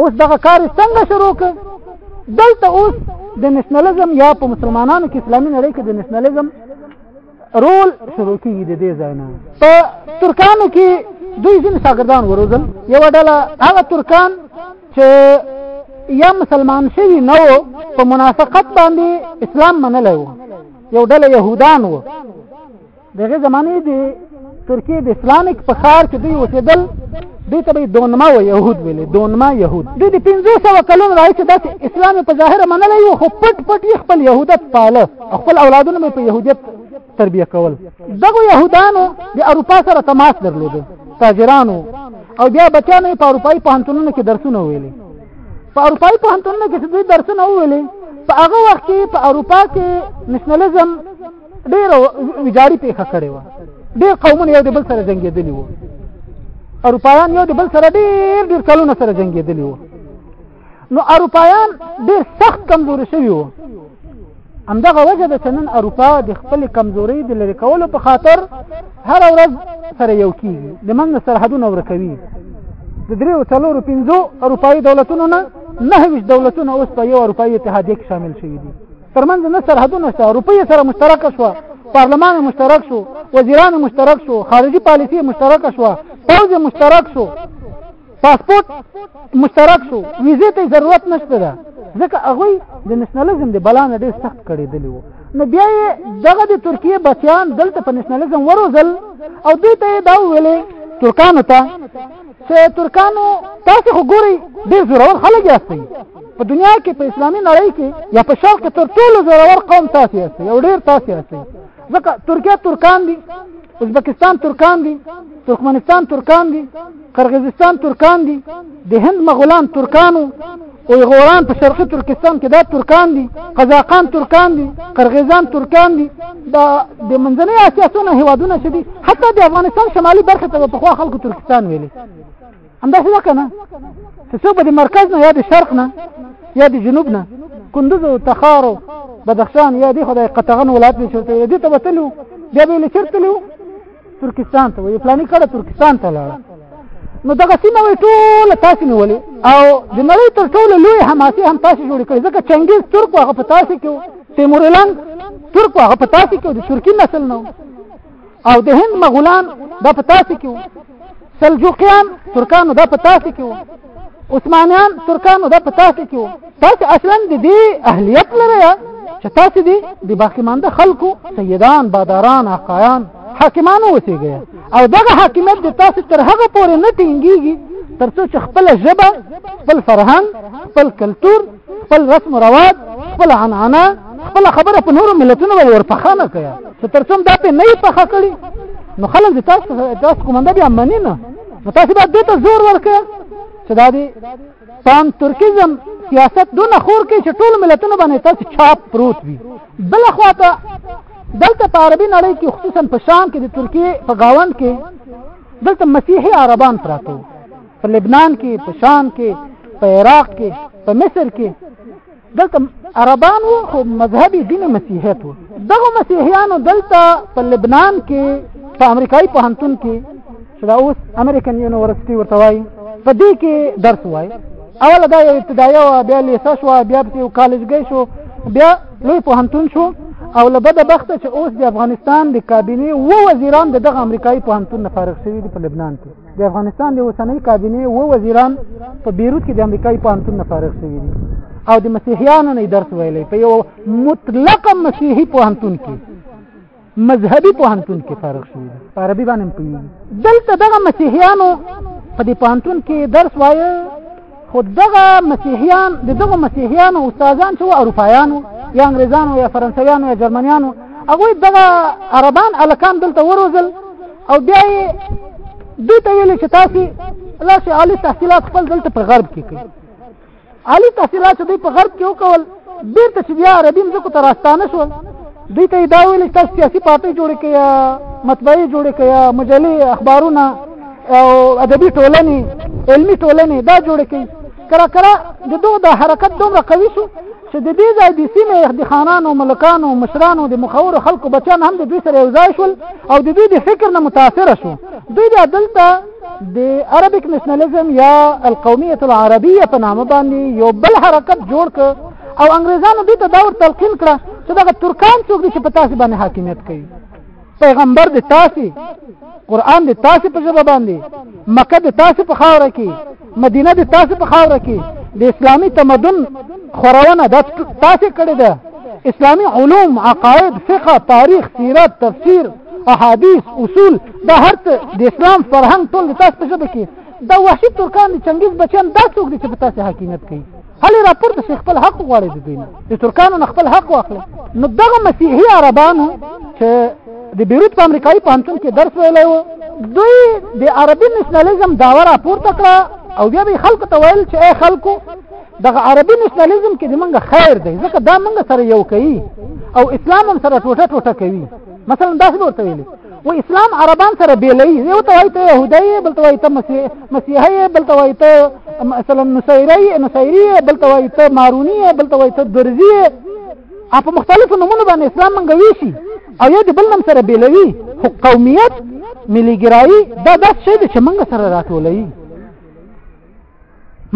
اوس دغه کار څنګه شروع کړ دلته اوس د نشنلزم یا په مسلمانانو کې اسلامي نړۍ کې د نشنلزم رول شروع کیږي د دې ځای نه په ترکانو کې دوی ځینې شاګردان وروزل یو ډله هغه ترکان چې یا مسلمان شوی نه وو په منافقت باندې اسلام منلی وو یو ډله يهودان وو دغه زمانه دی ترکیه د اسلامیک په ښار کې دوی اوسېدل دوی ته به دونما و يهود ویلې دونما يهود دوی د 1500 کلونو راځي داسې اسلام په ظاهر منلې یو خو پټ پټ خپل يهودت پاله خپل اولادونه په يهودیت تربیه کول دغه يهودانو د اروپا سره تماس درلود تاجرانو او بیا بچانو په اروپאי پوهنتونونو کې درسونه ویلي په اروپאי پوهنتونونو کې دوی درسونه ویلي په هغه وخت کې په اروپا کې نشنلزم ډېر ویجاړي پیښه کړې و ډېر قومونه یو د بل سره جنگېدلي وو اروپایان یو د بل سره ډېر ډېر کلونه سره جنگېدلي وو نو اروپایان ډېر سخت کمزوري شوي وو همدغه وجه ده چې نن اروپا د خپل کمزوري د لری کولو په خاطر هر ورځ سره یو کیږي د من سرحدونه ورکوي د دریو څلورو پنځو اروپایي دولتونو نه نهویشت دولتونه اوس په یو اروپایي اتحادیه کې شامل شوي دي ترمنځ نه سرحدونه شته روپیه سره مشترک شو پارلمان مشترک شو وزیران مشترک شو خارجي پالیسي مشترک شو پوز مشترک شو پاسپورت مشترک شو ویزه ته ضرورت نشته ده ځکه هغه د نشنلزم د بلان ډیر سخت کړی دی نو بیا دغه د ترکیه بچیان دلته په نشنلزم وروزل او دوی ته دا ویلې ترکانو ته ته ترکانو تاسو خو ګوري ډیر زورور خلک یاستئ په دنیا کې په اسلامي نړۍ کې یا په شرق کې تر ټولو زورور قوم تاسو یاستئ او ډیر تاسو یاستئ ځکه ترکیه ترکان دي ازبکستان ترکان دي ترکمنستان ترکان دي قرغیزستان ترکان دي د هند مغولان ترکانو اویغوران په شرقي ترکستان کې دا ترکان دي قزاقان ترکان دي قرغیزان ترکان دي دا د منځنۍ اسیا څونه هیوادونه چې دي حتی د افغانستان شمالي برخه ته په خوا خلکو ترکستان ویلي همدا څه کنه چې څو به د مرکز نه یا د شرق نه یا د جنوب نه کندوز او تخار او بدخشان یا د خدای قطغن ولایت نشته دي ته وتلو بیا به لچرتلو ترکستان ته وي پلاني کړه ترکستان ته لاړ نو دغه سیمه وي ټول تاسو نیولې او د نړۍ تر ټولو لوی حماسي هم تاسو جوړ کړی ځکه چنګیز ترک هغه په تاسو کې تیمورلنګ ترک هغه په تاسو کې د ترکی نسل نو او د هند مغولان دا په تاسو کې سلجوقیان ترکانو دا په تاسو کې عثمانیان ترکانو دا په تاسو کې وو تاسو اصلا د دې اهلیت لرئ چې تاسو دې د باقی مانده خلکو سیدان باداران حقایان حاکمان اوسېږئ او دغه حاکمیت د تاسو تر هغه پورې نه ټینګېږي ترڅو چې خپل ژبه خپل فرهنګ خپل کلچر خپل رسم رواج خپل عنعنه خپل خبره په نورو ملتونو به ورپخانه کوي چې تر څوم دا په نه پخه کړي نو خلک د تاسو تاسو کومنده بیا منی نه نو تاسو به دې ته زور ورکړئ چې دا دی پام ترکیزم سیاست دونه خور کې چې ټول ملتونه باندې تاسو چاپ پروت وي بل خواته دلته په عربي نړۍ کې خصوصا په شام کې د ترکیه په گاوند کې دلته مسیحي عربان پراته په لبنان کې په شام کې په عراق کې په مصر کې دلته عربان وو خو مذهبي دین مسیحیت وو دغه مسیحیانو دلته په لبنان کې په امریکایي پوهنتون کې چې دا اوس امریکن یونیورسيټي ورته وایي په دې کې درس وایي اوله دا یو ابتدایي وه بیا لیسه شوه بیا پسې یو کالجګۍ شو بیا لوی پوهنتون شو او له بده بخته چې اوس د افغانستان د کابینې و وزیران د دغه امریکایي پوهنتون نه فارغ شوي دي په لبنان کې د افغانستان د اوسنۍ کابینې و وزیران په بیروت کې د امریکایي پوهنتون نه فارغ شوي دي او د مسیحیانو نه درس ویلی په یو مطلق مسیحي پوهنتون کې مذهبي پوهنتون کې فارغ شوي دي په عربي باندې هم پوهېږي دلته دغه مسیحیانو په دې پوهنتون کې درس وایه خو دغه مسیحیان د دغه مسیحیانو استادان چې اروپایانو یا انګریزانو یا فرانسویانو یا جرمنیانو هغه دغه عربان الکان دلته وروزل او بیا دوی ته ویل چې تاسو لا چې عالی تحصیلات خپل دلته په غرب کې کوي عالی تحصیلات دوی په غرب کې وکول بیرته چې بیا عربي مځکو ته راستانه شول دوی ته دا ویل چې تاسو سیاسي پارټۍ جوړې کړئ مطبعې جوړې کړئ مجلې اخبارونه او ادبي ټولنې علمي ټولنې دا جوړې کړئ کرا کرا د دوه د حرکت دومره قوي شو چې د دې ځای د سیمې د خانانو ملکانو مشرانو د مخورو خلکو بچان هم د دوی سره یو ځای شول او د دوی د فکر نه متاثر شو دوی د دلته د عربیک نشنلیزم یا القومیت العربیه په نامه باندې یو بل حرکت جوړ ک او انګريزانو دې ته دا ور تلقین کړه چې دغه ترکان څوک دي چې په تاسو باندې حاکمیت کوي پیغمبر د تاسو قران د تاسو په ژبه باندې مکه د تاسو په خاور کې مدینه د تاسو په خاور کې د اسلامي تمدن خورونه د تاسو کړی ده اسلامي علوم عقاید فقه تاریخ سیرت تفسیر احادیث اصول دا هر څه د اسلام فرهنګ ټول د تاسو په ژبه کې دا وحشي ترکان د چنګیز بچیان دا څوک دي چې په تاسو حاکمیت کوي هلې راپورته شي خپل حق غواړي د دوی د ترکانو نه خپل حق واخلي نو دغه مسیحي عربانو چې د بیروت په امریکایي پوهنتون کې درس ویلی و دوی د عربي نشنلیزم دعوه راپورته کړه او بیا به خلکو ته ویل چې ای خلکو دغه عربي نشنلیزم کې د موږ خیر دی ځکه دا موږ سره یو کوي او اسلام هم سره ټوټه ټوټه کوي مثلا داسې ورته ویلي و اسلام عربان سره بیلې یو ته وایي ته يهودي بل ته وایي ته مسیح مسیحي بل ته وایي ته مثلا نصيري نصيري بل ته وایي ته ماروني بل ته وایي ته درزي په مختلفو نمونه باندې اسلام منګوي شي او یو د بل نم سره بیلوي خو قومیت ملي ګرایي دا داس شی چې منګ سره راټولوي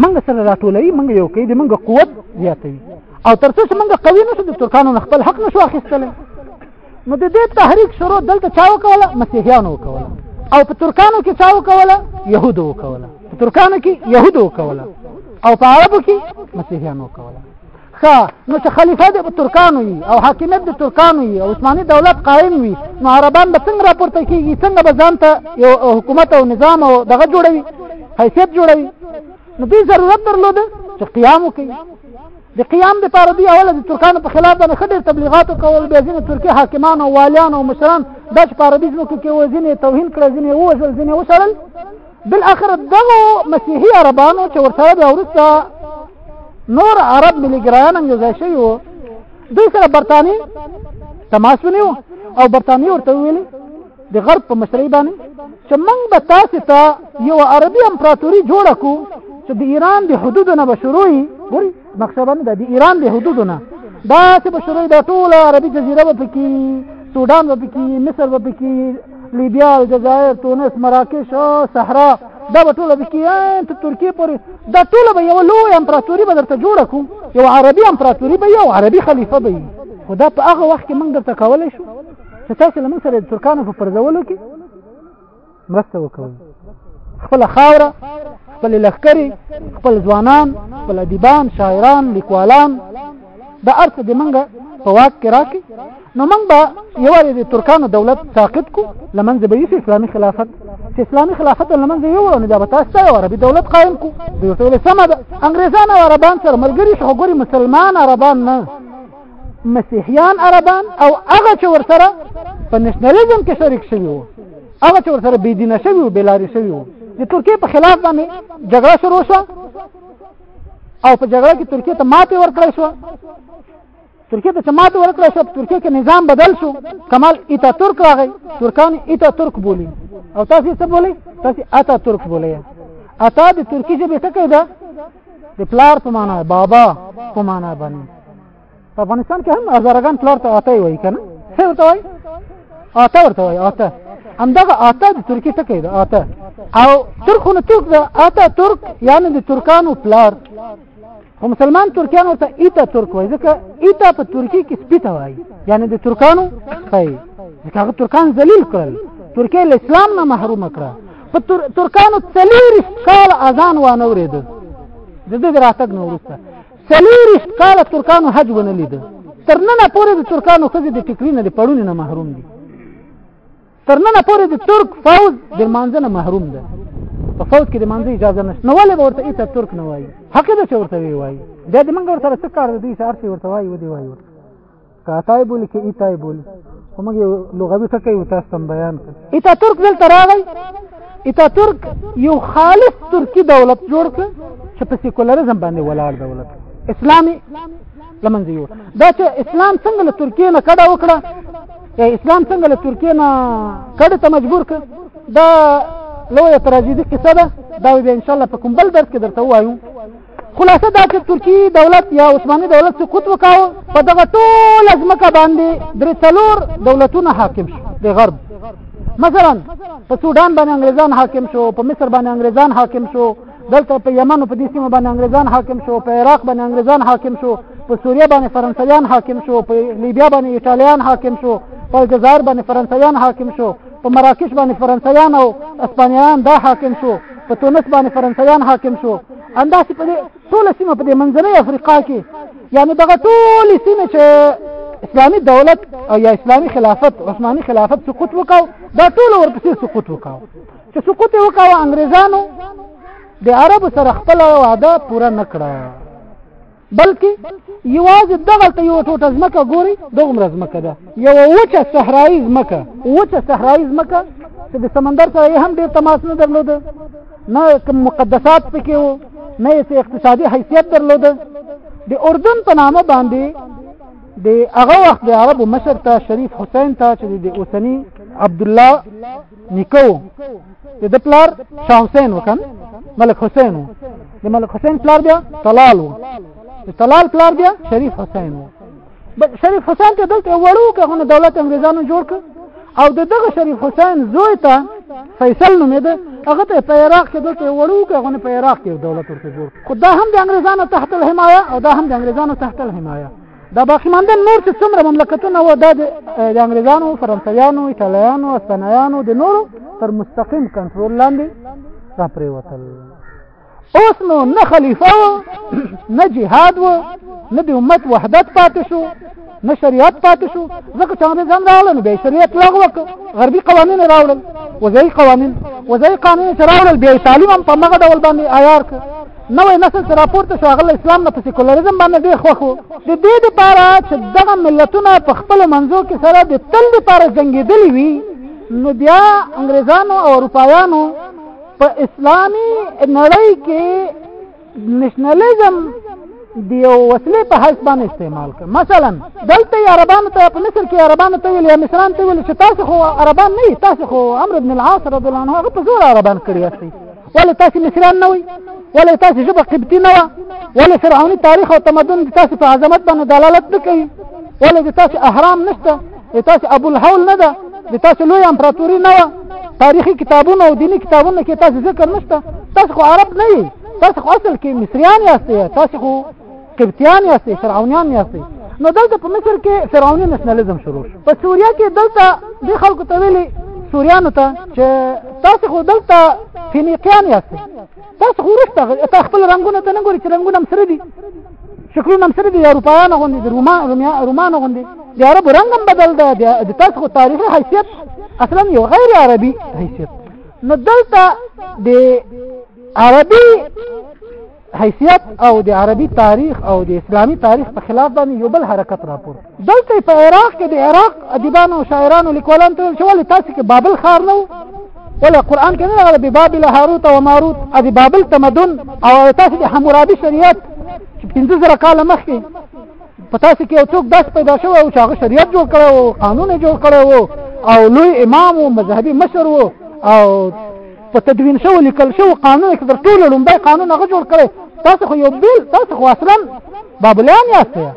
منګه سره راټولوي منګه یو کوي د منګه قوت زیاتوي او ترڅو چې منګه قوي نشو د ترکانو نه خپل حق نشو اخیستلی نو د دې تحریک شروع دلته چا وکوله مسیحیانو وکوله او په ترکانو کې چا وکوله یهودو وکوله په ترکانو کې یهودو وکوله او په عربو کې مسیحیانو وکوله ښه نو چې خلیفه د ترکانو وي او حاکمیت د ترکانو وي او عثماني دولت قائم وي نو عربان به څنګه راپورته کیږي څنګه به ځان ته یو حکومت او نظام او دغه جوړوي حیثیت جوړوي نو دوی ضرورت درلود چې قیام وکړي د قیام د پاره دی اوله د ترکانو په خلاف باندې خډیر تبلیغات کول به ځینې ترکی حاکمان او والیان او مشران د پاره دی ځمکه کې وزینې توهین کړ ځینې وژل ځینې وشړل بل اخر دغه مسیحي عربانو چې ورسره بیا ورسته نور عرب ملګران هم ځای شوی وو دوی سره برتانی تماس ونیو او برتانی ورته ویل د غرب په مشرۍ باندې چې موږ به تاسو ته یو عربي امپراتوري جوړه کو چې د ایران د حدودو نه به شروع وي نقشه باندې د ایران د حدودو نه دا چې په شروع د ټوله عربي جزیره په کې سودان په کې مصر په کې لیبیا الجزائر تونس مراکش او صحرا دا به ټوله به کې ته ترکیه پورې دا ټوله به یو لوی امپراتوري به درته جوړه کو یو عربي امپراتوري به یو عربي خلیفه به خو دا په هغه وخت کې موږ درته کولی شو چې تاسو له موږ سره د ترکانو په پرځولو کې مرسته وکوي خپل خاوره خپل لخکري خپل ځوانان خپل ادیبان شاعران لیکوالان دا ارث د منګه په واک کې راکې نو موږ به یوازې د ترکانو دولت ساقط کو لمنځه به یې اسلامي خلافت چې اسلامي خلافت لمنځه یو نو دا به تاسو یو عربي دولت قائم کو دوی ټول سم ده انګريزان او عربان سره ملګري شو ګوري مسلمان عربان نه مسیحیان عربان او هغه چې ورسره په نشنلیزم کې شریک شوی وو هغه چې ورسره بې دینه شوی وو بلاري شوی وو د ترکیې په خلاف باندې جګړه شروع شو او په جګړه کې ترکیه ته ماتې ورکړې شو ترکیه ته ماتې ورکړې شو ترکیه کې نظام بدل شو کمال ایتا ترک راغی ترکان ایتا ترک بولی او تاسو څه بولی تاسو اتا ترک بولی اتا د ترکیه ژبه ټکی ده د پلار په معنا بابا په معنا باندې په افغانستان کې هم هزارګان پلار ته آتا وایي کنه څه ورته وایي آتا ورته وایي آتا همدغه آتا د ترکی ټکی ده آتا او ترکونه ترک ده آتا ترک یعنی د ترکانو پلار خو مسلمان ترکیان ورته ایتا ترک وایي ځکه ایتا په ترکی کې سپیته وایي یعنی د ترکانو خی ځکه هغه ترکان ذلیل کړل ترکیه له اسلام نه محروم کړه په ترکانو څلورش کال اذان وانه ورېده د دې راتګ نه وروسته څلورش کال ترکانو حج ونه لیده تر نن پورې د ترکانو خزې د ټکري نه د پړونې نه محروم دي تر نن پورې د ترک فوج د مانځ نه محروم ده په فوج کې د مانځ اجازه نشته نو ولې ورته ایته ترک نه وایي حق دې ورته وایي دا د منګ ورته څه کار دی چې ارتي ورته وایي ودی وایي کاتای بول کې ایتای بول کومه لغوي ټکی و تاسو تم بیان کړ ایتا ترک دل تراغی ایتا ترک یو خالص ترکی دولت جوړ کړ چې په سیکولریزم باندې ولاړ دولت اسلامي لمنځه یو دا چې اسلام څنګه له ترکیې نه کډه وکړه یا اسلام څنګه له ترکیې نه کډه ته مجبور کړ دا لویه تراژیدي قصه ده دا به ان شاء الله په کوم بل درس کې درته وایو خلاصه دا چې ترکی دولت یا عثماني دولت سقوط وکاو په دغه ټول ځمکه باندې درې څلور دولتونه حاکم شو د غرب مثلا په سودان باندې انګريزان حاکم شو په مصر باندې انګريزان حاکم شو دلته په یمن په دې سیمه باندې انګريزان حاکم شو په عراق باندې انګريزان حاکم شو په سوریه باندې فرانسویان حاکم شو په لیبیا باندې ایتالیان حاکم شو په الجزایر باندې فرانسویان حاکم شو په مراکش باندې فرانسویان او اسپانیایان دا حاکم شو په تونس باندې فرانسویان حاکم شو انداسې په دې ټوله سیمه په دې منځنۍ افریقا کې یعنې دغه ټولې سیمې چې اسلامي دولت او یا اسلامي خلافت عثماني خلافت سقوط وکاو دا ټول ورپسې سقوط وکاو چې سقوط وکاو انګريزانو د عربو سره خپل وعده پوره نکړه بلکې یوازې دغلته یو ټوټه ځمکه ګوري دغومره ځمکه ده یوه وچه صحرایي ځمکه وچه صحرایي ځمکه چې د سمندر سره یې هم ډېر تماس نه درلوده نه کوم مقدسات پکې وو نه یې څه اقتصادي حیثیت درلوده د اردن په نامه باندې د هغه وخت د عربو مشر ته شریف حسین ته چې د اوسني عبدالله نیکو د د پلار شاه حسین وکن ملک حسین و د ملک حسین پلار بیا طلال و د طلال پلار بیا شریف حسین و بس شریف حسین ته دلته وړو که خو دولت انګریزانو جوړ ک او د دغه شریف حسین زوی ته فیصل نومېده هغه ته په عراق کې دلته وړو که خو په عراق کې دولت ورته جوړ خو دا هم د انګریزانو تحت الحمایه او دا هم د انګریزانو تحت الحمایه دا باقی ماندن نور چې څومره مملکتونه و دا د انګریزانو فرانسویانو ایټالیانو اسپانیانو د نورو تر مستقیم کنټرول لاندې را پریوتل اوس نو نه خلیفه و نه جهاد و نه د امت وحدت پاتې شو نه شریعت پاتې شو ځکه چې انګریزان راغلل بیا شریعت لغو وکړ غربي قوانین راوړل وځي قوانین وځي قانون چې راوړل بیا تعلیم هم په مغه ډول باندې عیار کړ نوې نسل چې راپورته شو هغه اسلام نه په سیکولریزم باندې ډېر خوښ وو د دې لپاره چې دغه ملتونه په خپل منځو کې سره د تل لپاره جنګېدلي وي نو بیا انګریزانو او اروپایانو په اسلامي نړۍ کې نشنلیزم د یو وسلې په حیث باندې استعمال کړ مثلا دلته عربانو ته په مصر کې عربانو ته ویل یا مصران ته ویل چې تاسو خو عربان نه تاسو خو عمرو بن العاص رضی الله عنه هغه په زور عربان کړی یاست ولې تاسو مصریان نه وئ ولې تاسو ژبه قبطي نه وه ولې فرعوني تاریخ او تمدن د تاسو په عظمت باندې دلالت نه کوي ولې د تاسو اهرام نشته د تاسو ابو الحول نه ده د تاسو لوی امپراتوري نه وه تاریخي کتابونه او دیني کتابونه کې تاسو ذکر نشته تاسو خو عرب نه یئ تاسو خو اصل کې مصریان یاست تاسو خو قبطیان یاستي فرعونیان یاستي نو دلته په مصر کې فرعوني نشنلیزم شروع شو په سوریا کې دلته د خلکو ته ویلي سوریانو ته چې تاسو خو دلته فینیقیان یاست تاسو خو ورسته تاسو خپل رنگونه ته نه ګورئ چې رنگونه هم سره دي شکلونه هم سره دي اروپایان غوندي د روما رومان غوندي د عرب رنگ هم بدل ده د تاسو خو تاریخي حیثیت اصلا یو غیر عربي حیثیت نو دلته د عربي حیثیت او د عربي تاریخ او د اسلامي تاریخ په خلاف باندې یو بل حرکت راپور دلته په عراق کې د عراق ادیبانو او شاعرانو لیکوالان ته چې ولې تاسو کې بابل خار نه ولا قران کې نه راغلی به بابل هاروت او ماروت د بابل تمدن او تاسو د حمورابي شریعت چې 15000 کال مخکې په تاسو کې یو څوک داس پیدا شو او هغه شریعت جوړ کړو او قانون جوړ کړو او لوی امام او مذهبي مشر وو او په تدوین شو لیکل شو قانون کې تر ټولو لومبای قانون هغه جوړ کړي تاسو خو یو بل تاسو خو اصلا بابلیان یاستئ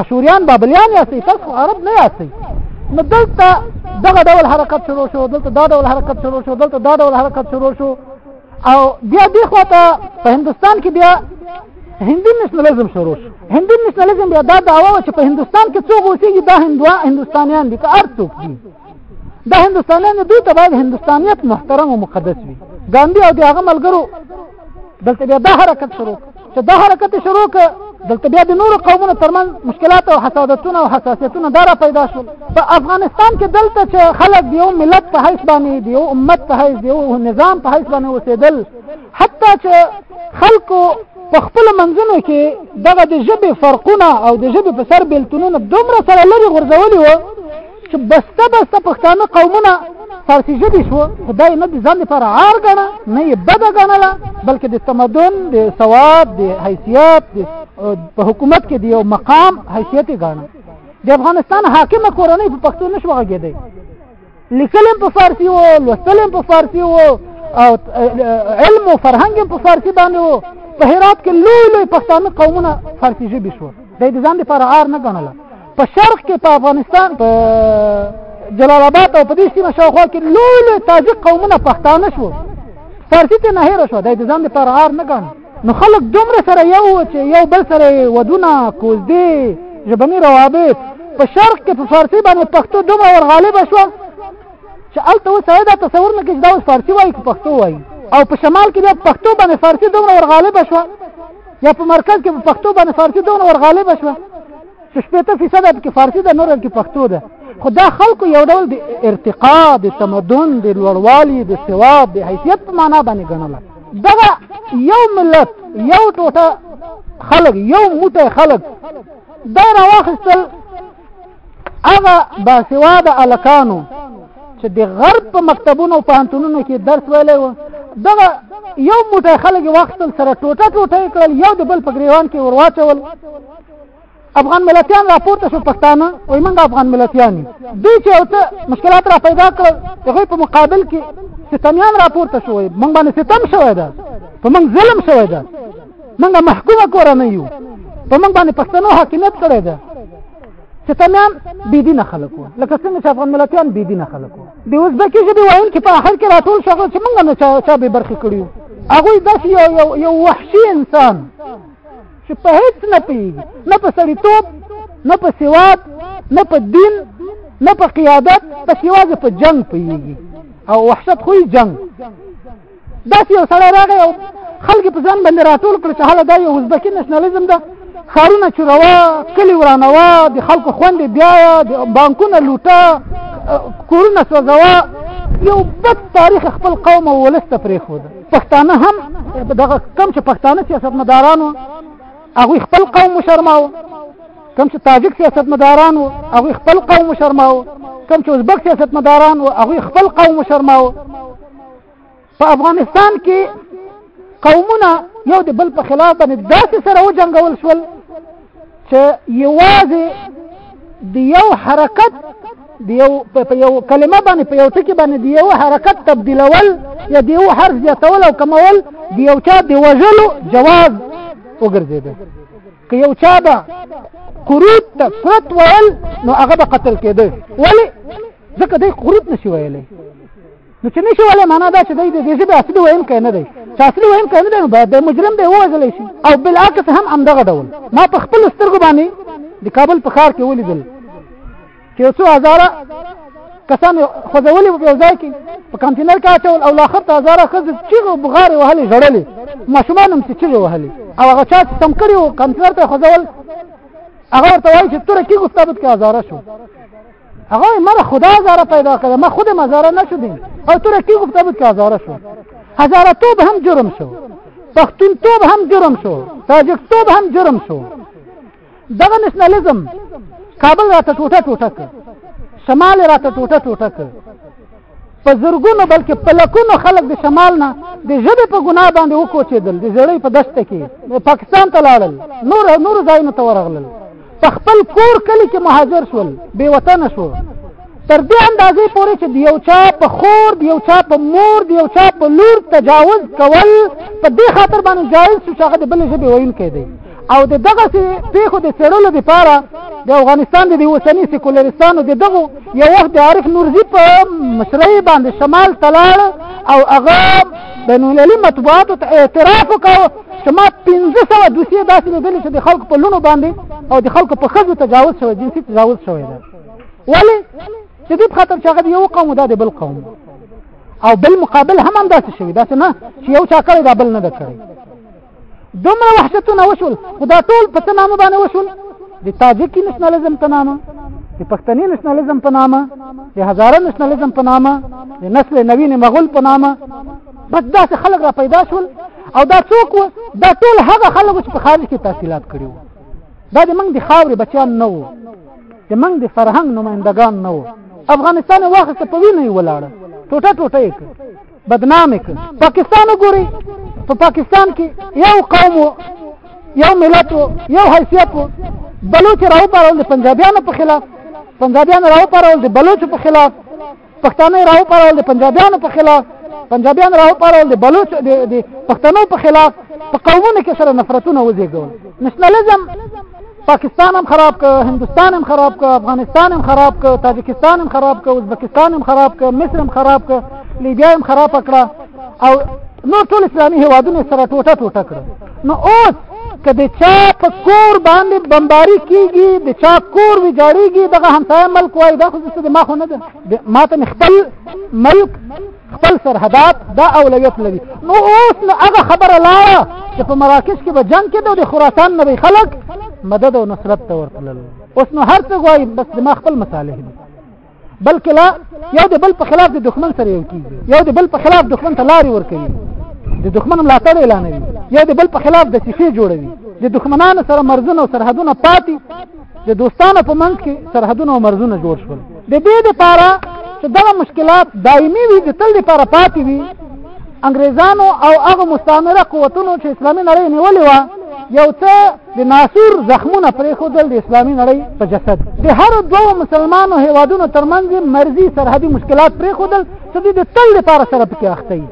اشوریان بابلیان یاستئ تاسو عرب نه یاستئ نو دلته دغه ډول حرکت شروع شو دلته دا ډول حرکت شروع شو دلته دا ډول حرکت شروع شو او بیا دی خو ته په هندستان کې بیا هندي نشنلزم شروع شو هندي نشنلزم بیا دا دعوا چې په هندستان کې څوک اوسېږي دا هندوا هندستانیان دي که هر څوک دي دا هندستانیانو دوی ته باید هندستانیت محترم او مقدس وي ګاندي او د هغه ملګرو دلته بیا دا حرکت شروع چې دا حرکت شروع ک دلته بیا د نورو قومونو ترمن مشکلات او حسادتونه او حساسیتونه دا را پیدا شول په افغانستان کې دلته چې خلک د یو ملت په حیث باندې د یو امت په حیث د یو نظام په حیث باندې اوسېدل حتی چې خلکو په خپل منځونو کې دغه د ژبې فرقونه او د ژبې په سر بیلتونونه دومره سره لري غورځولي وو چې بسته بسته پښتانه قومونه فارسی ژبې شو خدای نه د ځان لپاره عار ګڼه نه یې بده ګڼله بلکې د تمدن د ثواب د حیثیت د په حکومت کې د یو مقام حیثیت یې ګڼه د افغانستان حاکمه کورنۍ په پښتو نه شو غږېدی لیکل هم په فارسي و لوستل هم په فارسي و او علم او فرهنګ هم په فارسي باندې و په هرات کې لوی لوی پښتانه قومونه فارسي ژبې شو د ځان لپاره عار نه ګڼله په شرق کې په افغانستان په جلال آباد او په دې سیمه شاوخوا کې لوی لوی تاجک قومونه پښتانه شو فارسی ته نه هېره شو دی د ځان لپاره عار نه ګاڼه نو خلک دومره سره یو چې یو بل سره ودونه کوزدې ژبني روابط په شرق کې په فارسی باندې پښتو دومره ورغالبه شوه چې هلته اوس دا تصور نه کوي چې دا اوس فارسي وایي که پښتو وایي او په شمال کې بیا په پښتو باندې فارسي دومره ورغالبه شوه یا په مرکز کې په پښتو باندې فارسي دومره ورغالبه شوه چې شپېته فیصده پکې فارسي ده نوره پکې پښتو ده خو دا خلکو یو ډول د ارتقا د تمدن د لوړوالي د سواد د حیثیت په معنا باندې ګڼله دغه یو ملت یو ټوټه خلک یو موټی خلک دا راواخیستل هغه باسواده هلکانو چې د غرب په مکتبونو او پوهنتونونو کې درس ویلی و دغه یو موټی خلک یې واخیستل سره ټوټه ټوټه یې کړل یو د بل په ګریوان کې ورواچول افغان ملتيان راپورته شو پښتانه وای موږ افغان ملتيان دوی چې او ته مشکلات را پیدا کړل هغه په مقابل کې ستمیان راپورته شو وای موږ باندې ستم شوی ده په موږ ظلم شوی ده موږ محکومه کورنۍ یو په موږ باندې پښتنو حاکمیت کړی ده ستمیان بی دینه خلک وو لکه څنګه چې افغان ملتيان بی دینه خلک وو د اوزبکي ژبې وایل چې په اخر کې راټول شو چې موږ نه چا به برخه کړیو هغه داسې یو یو وحشي انسان چې په هیڅ نه پیږي نه په سړیتوب نه په سواد نه په دین نه په قیادت په سواد په جنگ پیږي او وحشت خو جنگ داسې یو سړی راغی او خلک په ځان باندې راټول کړ چې هله دا یو ازبکی نشنالیزم ده خارونه چوروا کلی ورانوا د خلکو خوندې بیا د بانکونه لوټه کورونه سوځوا یو بد تاریخ خپل قوم او ولس ته پرېښوده پښتانه هم دغه کم چې پښتانه سیاستمدارانو هغوی خپل قوم مشرماو کم چې تاجک سیاستمداران وو هغوی خپل قوم مشرماو کم چې ازبک سیاستمداران وو هغوی خپل قوم مشرماو په افغانستان کې قومونه یو د بل په خلاف باندې داسې سره وجنګول شول چې یوازې د یو حرکت د یو په یو کلمه باندې په یو ټکی باندې د یو حرکت تبدیلول یا د یو حرف زیاتول او کمول د یو چا د وژلو جواز وګرځیدل که یو چا به قروت ته قرت ویل نو هغه به قتل کېده ولی ځکه دی قروت نشي ویلی نو چې نشي ولې معنا دا چې دی د دې ژبې اصلي ویونکی نه دی چې اصلي ویونکی نه دی نو باید د مجرم دی ووژلی شي او بالعکس هم همدغه ډول ما په خپلو سترګو باندې د کابل په ښار کې ولیدل چې یو څو هزاره کسان خوځولي په یو ځای کې په کانتینر کې اچول او لاخر ته هزاره ښځې چیغې او بغارې وهلې ژړلې ماشومان هم چې چیغې وهلې او هغه چا چې تم کړي وو کانتینر ته یې خوځول هغه ورته وایي چې توره کېږو ثابت کې هزاره شو هغه مره خدا هزاره پیدا کړه ما خود مزاره نشدیم او تو را کی گفته بود که هزاره شو هزاره توب هم جرم شو پښتون توب هم جرم شو تاجک توب هم جرم شو دغه نشنالیزم کابل راته ټوټه ټوټه کړ شمال راته ټوټه ټوټه کړ په زرګونو بلکې په لکونو خلک د شمال نه د ژبې په ګناه باندې وکوچېدل د زړۍ په دشته کې پاکستان ته لاړل نور نور ځایونو ته ورغلل په خپل کور کلی کې مهاجر شول بې وطنه شو تر دې اندازې پورې چې د یو چا په خور د یو چا په مور د یو چا په لور تجاوز کول په دې خاطر باندې جایز شو چې هغه د بلې ژبې ویونکی دی او د دغسې پېښو د څېړلو دپاره د افغانستان د دې اوسني سیکولرستانو د دغو یو وخت د عارف نورزي په مشرۍ باندې شمال ته لاړ او هغه بینالمللي مطبوعاتو ته اعتراف وکړ چې ما پنځه سوه دوسیې داسې لیدلې چې د خلکو په لونو باندې او د خلکو په ښځو تجاوز شوی جنسي تجاوز شوی دی ولې د دې په خاطر چې هغه د یو قوم دا د بل قوم او بل مقابل هم همداسې شوي داسې نه چې یو چا کړی دا بل نه ده کړی دومره وحشتونه وشول خو دا ټول په څه نامه باندې وشول د تاجکي نشنالیزم په نامه د پښتني نشنالیزم په نامه د هزاره نشنالیزم په نامه د نسل نوین مغول په نامه بس داسې خلک را پیدا شول او دا څوک و دا ټول هغه خلک چې په خارج کې تحصیلات کړي وو دا د موږ د خاورې بچیان نه وو د موږ د فرهنګ نمایندګان نه وو افغانستان یې واخیسته په وینه یې ولاړه ټوټه ټوټه یې کړ بدنام یې کړ پاکستان وګورئ په پاکستان کې یو قوم و یو ملت و یو حیثیت و بلوچ راوپارول د پنجابیانو په خلاف پنجابیانو راوپارول د بلوچو په خلاف پښتانه راو پرول د پنجابیانو په خلاف پنجابیان راو پرول د بلوچ د پښتنو په خلاف په قومونو کې سره نفرتونه وزېږول نشنلزم پاکستان هم خراب ک هندستان هم خراب ک افغانستان هم خراب ک تاجکستان هم خراب ک ازبکستان هم خراب ک مصر هم خراب ک لیبیا هم خراب کړه او نور ټول اسلامي هیوادونه سره ټوټه ټوټه کړه نو اوس که د چا په کور باندې بمباری کیږي د چا کور ویجاړیږي دغه همسایه ملک وایي دا خو څه د ما خو نه ده ما ته خپل ملک خپل سرحدات دا اولویت لري نو اوس نو هغه خبره لاړه چې په مراکش کې به جنگ کېده او د خراسان نه به خلک مدد او نصرت ته ورتلل اوس نو هر څه وایي بس د ما خپل مصالح دي بلکې لا یو د بل په خلاف د دښمن سره یو کیږي یو د بل په خلاف دښمن ته لارې ورکوي د دښمن ملاتړ اعلانوي یو د بل په خلاف د سیسې جوړوي د دښمنانو سره مرزونه او سرحدونه پاتې د دوستانو په منځ کې سرحدونه او مرزونه جوړ شول د دې لپاره چې دغه مشکلات دایمي وي د تل لپاره پاتې وي انګریزانو او هغه مستعمره قوتونو چې اسلامي نړۍ نیولې وه یو څه د ناسور زخمونه پرېښودل د اسلامي نړۍ په جسد د هرو دوو مسلمانو هیوادونو ترمنځ مرزي سرحدي مشکلات پرېښودل چې دوی د تل لپاره سره پکې اخته وي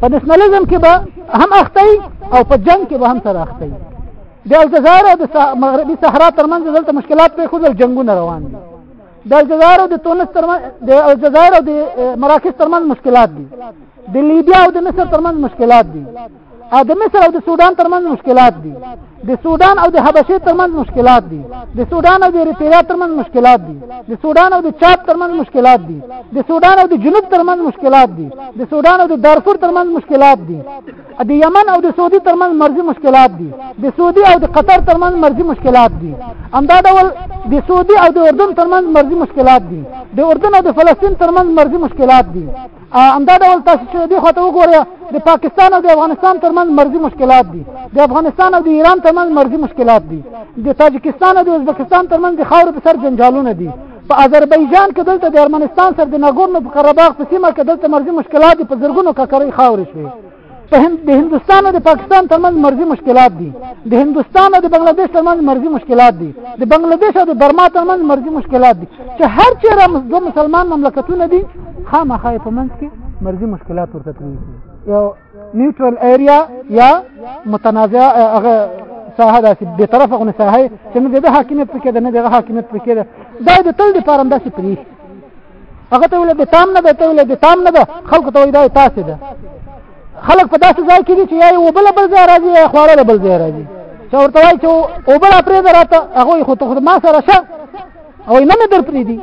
په نشنلیزم کې به هم اخته وي او په جنګ کې به هم سره اخته وي د الجزایر او د مغربي صحرا ترمنځ دلته مشکلات پرېښودل جنګونه روان دي د الجزایر او د تونس ترمنځ د الجزایر او د مراکش ترمنځ مشکلات دي د لیبیا او د مصر ترمنځ مشکلات دي او د مصر او د سودان ترمنځ مشکلات دي د سودان او د حبشې ترمنځ مشکلات دي د سودان او د اریتریا ترمنځ مشکلات دي د سودان او د چاد ترمنځ مشکلات دي د سودان او د جنوب ترمنځ مشکلات دي د سودان او د دارفور ترمنځ مشکلات دي د یمن او د سعودي ترمنځ مرزي مشکلات دي د سعودي او د قطر ترمنځ مرزي مشکلات دي همدا ډول د سعودي او د اردن ترمنځ مرزي مشکلات دي د اردن او د فلسطین ترمنځ مرزي مشکلات دي همدا ډول تاسو چې دې خواته وګورئ د پاکستان او د افغانستان ترمنځ مرزي مشکلات دي د افغانستان او د ایران ترمنځ مرزي مشکلات دي د تاجکستان او د ازبکستان ترمنځ د خاورو په سر جنجالونه دي په آذربایجان کې دلته د ارمنستان سره د ناګورنو په قرباغ په سیمه کې دلته مرزي مشکلات دي په زرګونو ککرۍ خاورې شوې په هند د هندستان او د پاکستان ترمنځ مرزي مشکلات دي د هندستان او د بنگلاديش ترمنځ مرزي مشکلات دي د بنگلاديش او د برما ترمنځ مرزي مشکلات دي چې هر چیرې دوه مسلمان مملکتونه دي خامخا په منځ کې مرزي مشکلات ورته کوي یو نیوټرال ایریا یا متنازع هغه ساحه داسې به طرفه غو ساحه چې نه د حاکمیت پکې ده نه د حاکمیت پکې ده دا د تل لپاره داسې پریږي هغه ته ویل د تام نه ده ته ویل د تام نه ده خلکو ته وایي دا تاسو ده خلک په داسې ځای کې دي چې یا یو بل بل ځای راځي یا خواړه بل ځای راځي چې ورته وایي چې او بل پرې دراته هغه خو ته ما سره شه او نه مې در پرې دي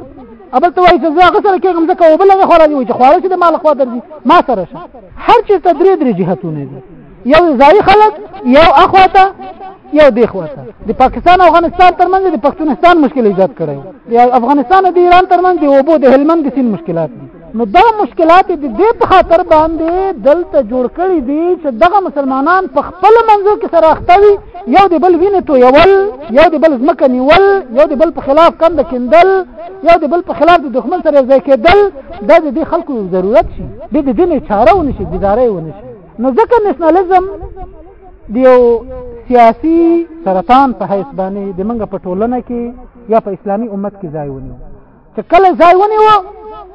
ابل ته وایي چې زه هغه سره کېږم ځکه او بل هغه خو راځي چې خواړه چې د مال خوا درځي ما سره شه هر چېرته درې درې جهتونه دي یو ځای خلک یو اخواته یو دی خواته د پاکستان او افغانستان ترمنځ د پښتونستان مشکل ایجاد کړي دی افغانستان او د ایران ترمنځ د اوبو د هلمند د سین مشکلات دي نو دا مشکلات د دې په خاطر باندې دلته جوړ کړي دي چې دغه مسلمانان په خپل منځو کې سره اختوي یو د بل وینې تو یول یو د بل ځمکه نیول یو د بل په خلاف کند کندل یو د بل په خلاف د دښمن سره ځای کېدل دا د دې خلکو ضرورت شي د دې نه چاره ونشي گزاره ونشي نو ځکه نېشنلزم د یو سیاسي سرطان په حیث باندې د منګه په ټولنه کې یا په اسلامي امت کې ځای ونیو چې کله ځای ونیو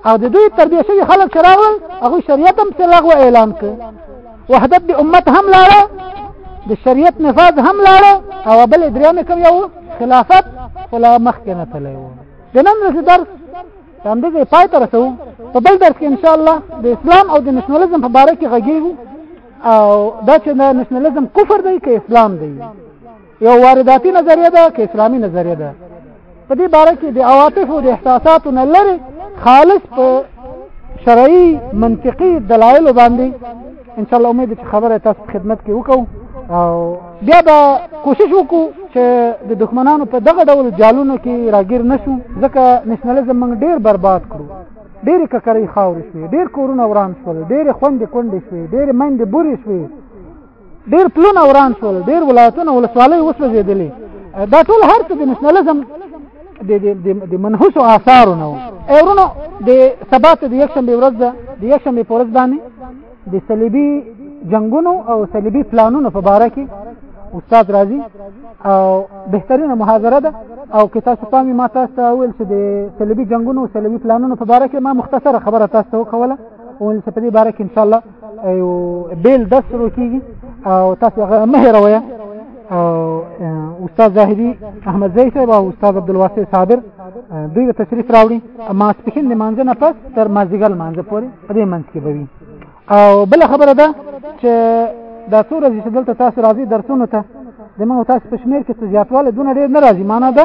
او د دوی تربیه شوي خلک چې راغلل هغوی شریعت هم چې لغوه اعلان کړ وحدت د امت هم لاړه د شریعت نفاذ هم لاړه او بل درېیمې کوم یو خلافت خلا مخکې نه تللی و د نن ورځې درس همدې ځای پای ته رسو په بل درس کې ان شاء الله د اسلام او د نشنلیزم په باره کې غږیږو او دا چې د نشنلیزم کفر دی که اسلام دی یو وارداتي نظریه ده که اسلامي نظریه ده په دې باره کې د عواطف او د احساساتو نه لري خالص په شرعي منطقي دلایل باندې ان شاء الله امید چې خبره تاسو په خدمت کې وکړو او بیا به کوشش وکړو چې د دښمنانو په دغه ډول جالونو کې راګیر نشو ځکه نشنلیزم موږ ډیر برباد کړو ډېرې ککرۍ خاورې شوې ډېر کورونه وران شول ډېرې خوندې کونډې شوې ډېرې میندې بورې شوې ډېر پلونه وران شول ډېر ولایتونه ولسوالۍ وسوځېدلې دا ټول هر څه د نشنلیزم د د منحوس آثارو نه اورونو د سبات د یک شنبه ورځ د یک شنبه په ورځ باندې د صلیبي جنگونو او صلیبي پلانونو په باره کې استاد راځي او بهترینه محاضره ده او که تاسو پامې ما تاسو ته وویل چې د صلیبي جنگونو او صلیبي پلانونو په باره کې ما مختصره خبره تاسو ته وکوله وویل چې په دې باره کې انشاءالله او بیل درس شروع کیږي او تاسو هغه مه هېروئ او استاد زاهدي احمد زی صاحب او استاد عبدالواسع صابر دوی تشریف راوړي ماسپښین د مانځه نه پس تر مازدیګر لمانځه پورې په دې منځ کې به وي او بله خبره ده چې دا څو ورځې چې دلته تاسو راځي درسونو ته د موږ تاسو په شمیر کې څه زیاتواله دونه ډیر نه راځي معنا ده